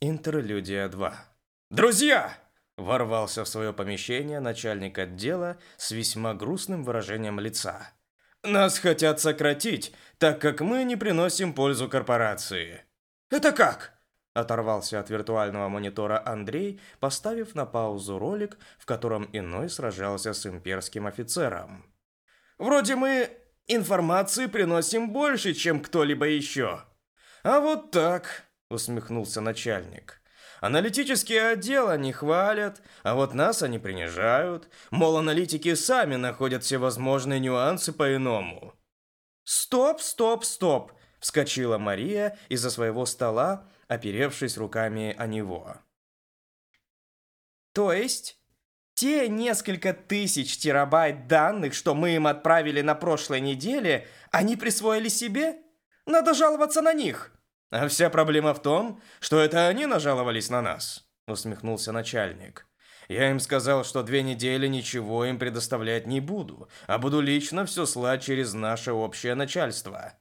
Интерлюдия 2. «Друзья!» – ворвался в свое помещение начальник отдела с весьма грустным выражением лица. «Нас хотят сократить, так как мы не приносим пользу корпорации». «Это как?» – оторвался от виртуального монитора Андрей, поставив на паузу ролик, в котором иной сражался с имперским офицером. «Вроде мы информации приносим больше, чем кто-либо еще». «А вот так», – усмехнулся начальник. «Аналитические отделы они хвалят, а вот нас они принижают. Мол, аналитики сами находят всевозможные нюансы по-иному». «Стоп, стоп, стоп!» – вскочила Мария из-за своего стола, оперевшись руками о него. «То есть...» Те несколько тысяч терабайт данных, что мы им отправили на прошлой неделе, они присвоили себе? Надо жаловаться на них. А вся проблема в том, что это они нажаловались на нас, усмехнулся начальник. Я им сказал, что две недели ничего им предоставлять не буду, а буду лично все слать через наше общее начальство.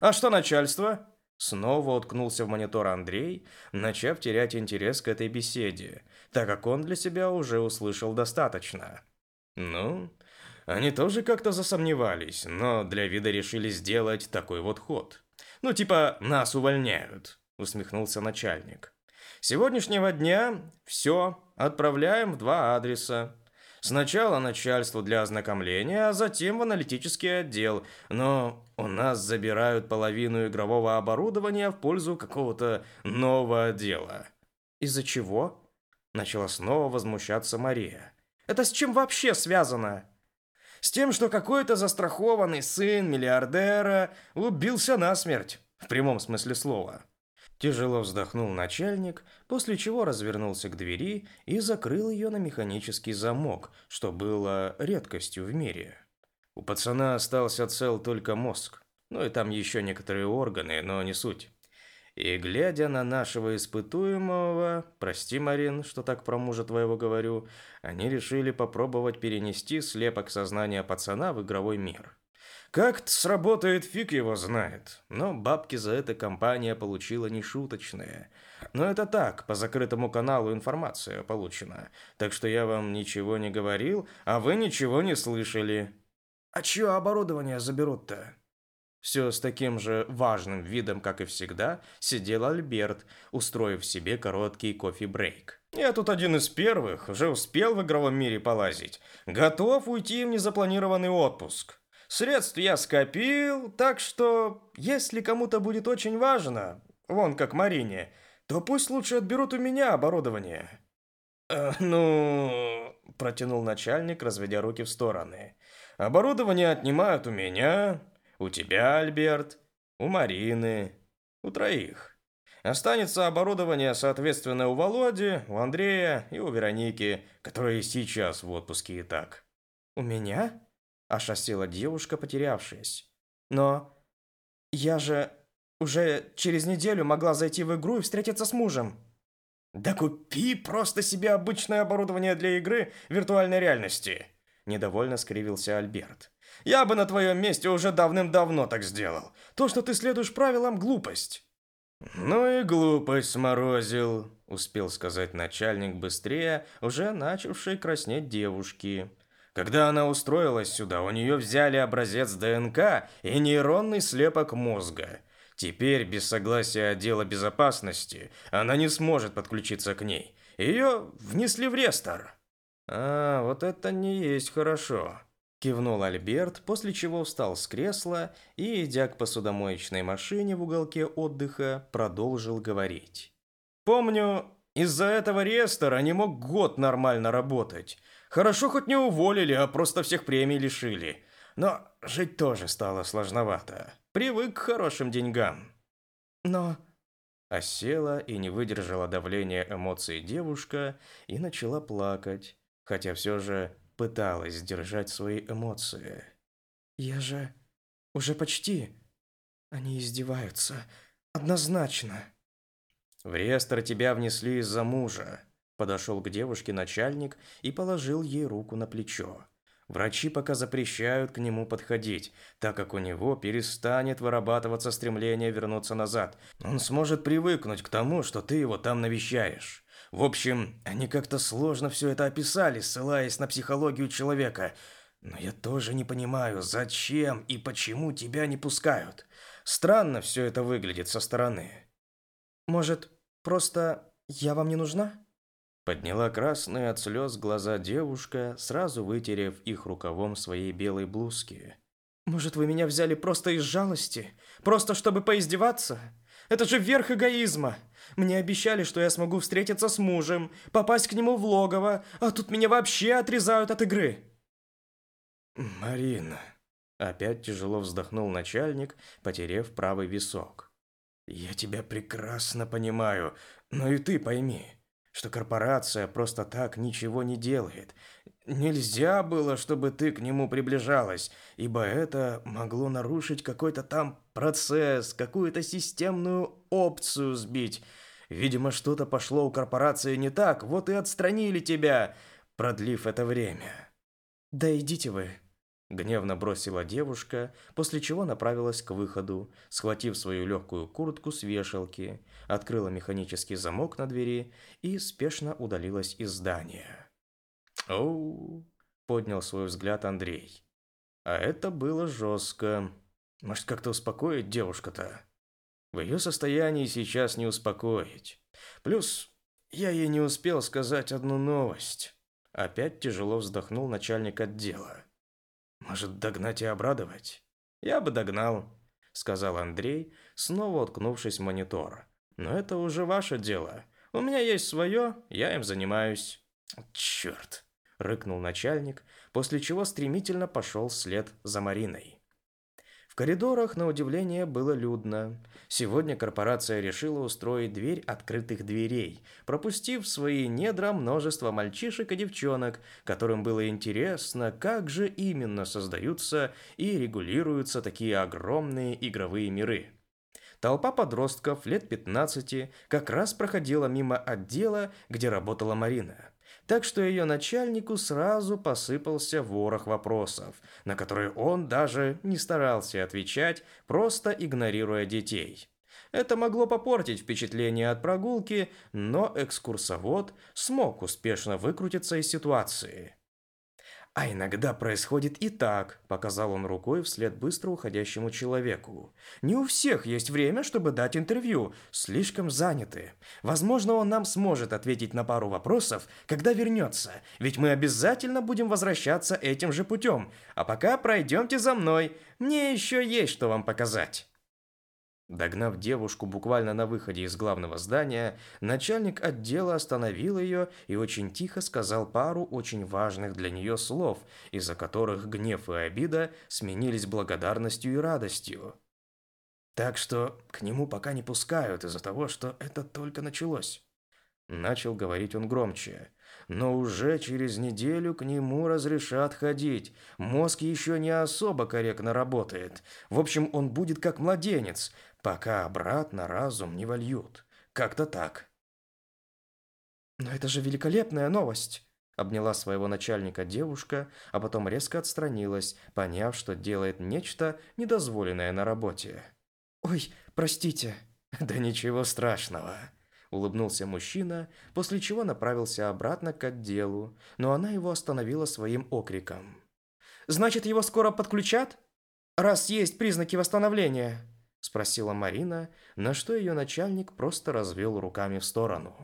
А что начальство? Снова уткнулся в монитор Андрей, начав терять интерес к этой беседе, так как он для себя уже услышал достаточно. Ну, они тоже как-то засомневались, но для вида решили сделать такой вот ход. Ну, типа, нас увольняют, усмехнулся начальник. Сегодняшнего дня все отправляем в два адреса. Сначала начальству для ознакомления, а затем в аналитический отдел. Но у нас забирают половину игрового оборудования в пользу какого-то нового отдела. Из-за чего? Начала снова возмущаться Мария. Это с чем вообще связано? С тем, что какой-то застрахованный сын миллиардера убился насмерть, в прямом смысле слова. Тяжело вздохнул начальник, после чего развернулся к двери и закрыл ее на механический замок, что было редкостью в мире. У пацана остался цел только мозг, ну и там еще некоторые органы, но не суть. И глядя на нашего испытуемого, прости, Марин, что так про мужа твоего говорю, они решили попробовать перенести слепок сознания пацана в игровой мир. Как-то сработает, фиг его знает. Но бабки за это компания получила нешуточные. Но это так, по закрытому каналу информация получена. Так что я вам ничего не говорил, а вы ничего не слышали. А чье оборудование заберут-то? Все с таким же важным видом, как и всегда, сидел Альберт, устроив себе короткий кофе-брейк. Я тут один из первых, уже успел в игровом мире полазить. Готов уйти в незапланированный отпуск. Средств я скопил, так что, если кому-то будет очень важно, вон как Марине, то пусть лучше отберут у меня оборудование. «Э, «Ну...» – протянул начальник, разведя руки в стороны. «Оборудование отнимают у меня, у тебя, Альберт, у Марины, у троих. Останется оборудование, соответственно, у Володи, у Андрея и у Вероники, которые сейчас в отпуске и так. У меня? Осела девушка, потерявшаяся. Но я же уже через неделю могла зайти в игру и встретиться с мужем. Да купи просто себе обычное оборудование для игры виртуальной реальности. Недовольно скривился Альберт. Я бы на твоем месте уже давным-давно так сделал. То, что ты следуешь правилам, глупость». «Ну и глупость сморозил», — успел сказать начальник быстрее, уже начавшей краснеть девушки. Когда она устроилась сюда, у нее взяли образец ДНК и нейронный слепок мозга. Теперь, без согласия отдела безопасности, она не сможет подключиться к ней. Ее внесли в рестор. А, вот это не есть хорошо. Кивнул Альберт, после чего встал с кресла и, идя к посудомоечной машине в уголке отдыха, продолжил говорить. «Помню, из-за этого реестра не мог год нормально работать. Хорошо хоть не уволили, а просто всех премий лишили. Но жить тоже стало сложновато. Привык к хорошим деньгам. Но...» Осела и не выдержала давления эмоций девушка и начала плакать, хотя все же пыталась сдержать свои эмоции. «Я же... уже почти...» «Они издеваются. Однозначно». «В реестр тебя внесли из-за мужа», Подошел к девушке начальник и положил ей руку на плечо. Врачи пока запрещают к нему подходить, так как у него перестанет вырабатываться стремление вернуться назад. Он сможет привыкнуть к тому, что ты его там навещаешь. В общем, они как-то сложно все это описали, ссылаясь на психологию человека. Но я тоже не понимаю, зачем и почему тебя не пускают. Странно все это выглядит со стороны. Может, просто я вам не нужна? Подняла красные от слез глаза девушка, сразу вытерев их рукавом своей белой блузки. «Может, вы меня взяли просто из жалости? Просто чтобы поиздеваться? Это же верх эгоизма! Мне обещали, что я смогу встретиться с мужем, попасть к нему в логово, а тут меня вообще отрезают от игры!» «Марина...» Опять тяжело вздохнул начальник, потерев правый висок. «Я тебя прекрасно понимаю, но и ты пойми что корпорация просто так ничего не делает. Нельзя было, чтобы ты к нему приближалась, ибо это могло нарушить какой-то там процесс, какую-то системную опцию сбить. Видимо, что-то пошло у корпорации не так, вот и отстранили тебя, продлив это время. Да идите вы, Гневно бросила девушка, после чего направилась к выходу, схватив свою легкую куртку с вешалки, открыла механический замок на двери и спешно удалилась из здания. «Оу!» – поднял свой взгляд Андрей. «А это было жестко. Может, как-то успокоить девушка-то? В ее состоянии сейчас не успокоить. Плюс я ей не успел сказать одну новость». Опять тяжело вздохнул начальник отдела. Может, догнать и обрадовать? Я бы догнал, сказал Андрей, снова уткнувшись в монитор. Но это уже ваше дело. У меня есть свое, я им занимаюсь. Черт, рыкнул начальник, после чего стремительно пошел вслед за Мариной коридорах, на удивление, было людно. Сегодня корпорация решила устроить дверь открытых дверей, пропустив в свои недра множество мальчишек и девчонок, которым было интересно, как же именно создаются и регулируются такие огромные игровые миры. Толпа подростков лет 15 как раз проходила мимо отдела, где работала Марина – так что ее начальнику сразу посыпался ворох вопросов, на которые он даже не старался отвечать, просто игнорируя детей. Это могло попортить впечатление от прогулки, но экскурсовод смог успешно выкрутиться из ситуации. А иногда происходит и так, показал он рукой вслед быстро уходящему человеку. Не у всех есть время, чтобы дать интервью, слишком заняты. Возможно, он нам сможет ответить на пару вопросов, когда вернется, ведь мы обязательно будем возвращаться этим же путем. А пока пройдемте за мной, мне еще есть что вам показать. Догнав девушку буквально на выходе из главного здания, начальник отдела остановил ее и очень тихо сказал пару очень важных для нее слов, из-за которых гнев и обида сменились благодарностью и радостью. Так что к нему пока не пускают из-за того, что это только началось. Начал говорить он громче. Но уже через неделю к нему разрешат ходить. Мозг еще не особо корректно работает. В общем, он будет как младенец, пока обратно разум не вольют. Как-то так. «Но это же великолепная новость!» Обняла своего начальника девушка, а потом резко отстранилась, поняв, что делает нечто недозволенное на работе. «Ой, простите!» «Да ничего страшного!» Улыбнулся мужчина, после чего направился обратно к отделу, но она его остановила своим окриком. «Значит, его скоро подключат? Раз есть признаки восстановления?» Спросила Марина, на что ее начальник просто развел руками в сторону.